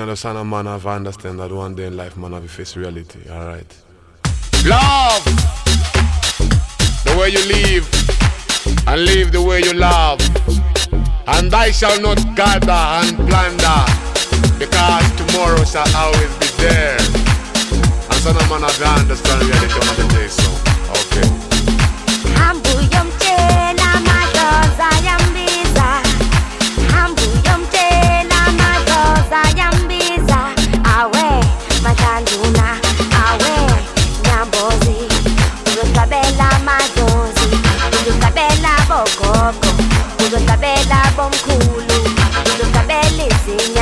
understand a man have understand that one day in life man have face reality, alright. Love the way you live and live the way you love. And I shall not gather and plunder because tomorrow shall always be there. And son of man have understand reality the day so. Okay. Uzohlabela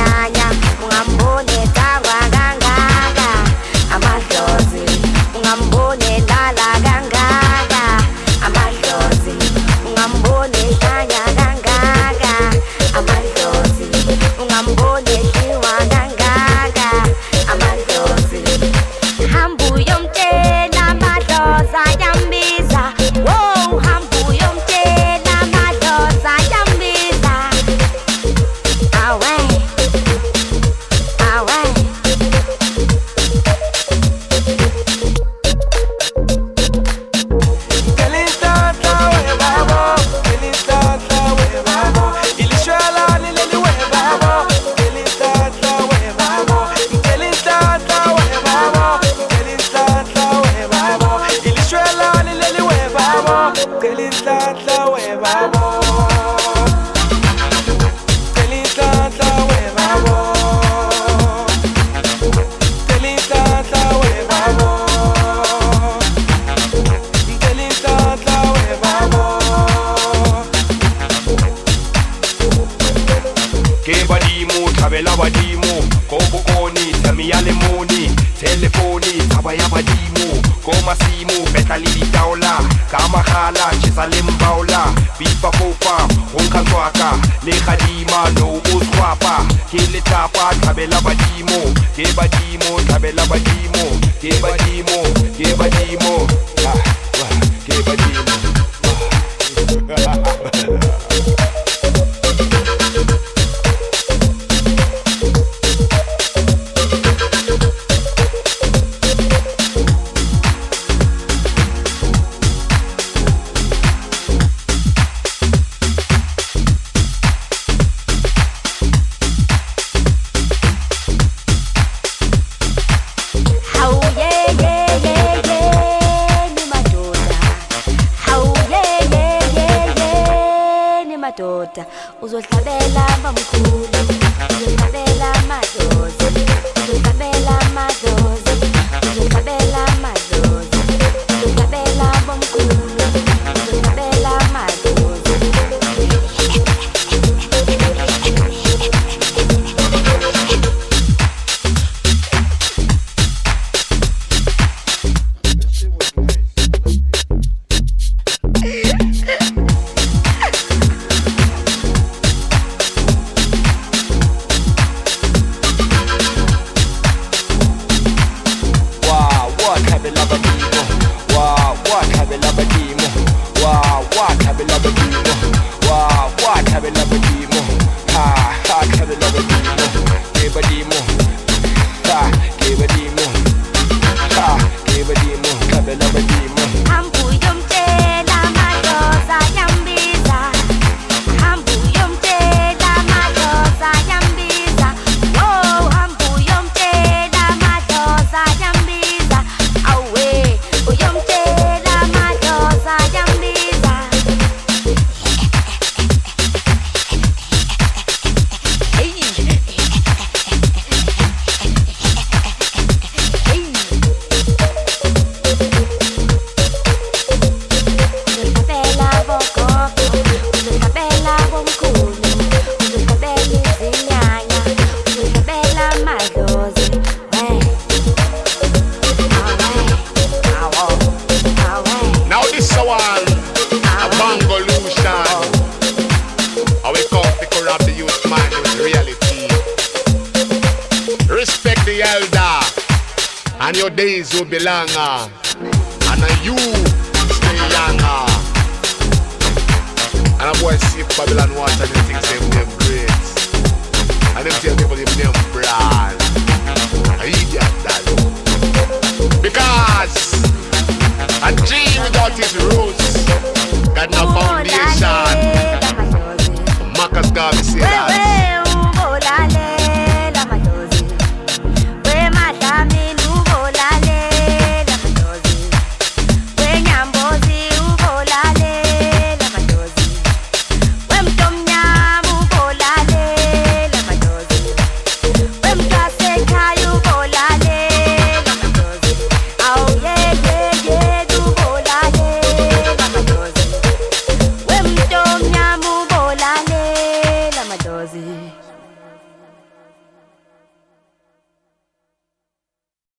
madimu kobukoni tamialemoni telefoni taba ya madimu koma simu betalilitaola kama hala chisalembaola le khadima no uswapa. Kele tapa tabela badimo ke badimo tabela badimo ke badimo ke badimo ah, ah, ke badimo madoda Uzohlabela bamkhulu Uzohlabela madlozi Uzohlabela madlozi reality. Respect the elder, and your days will be longer. And you stay younger. And I boy see Babylon water and things them them great. And them tell people them them brand. I eat that. Because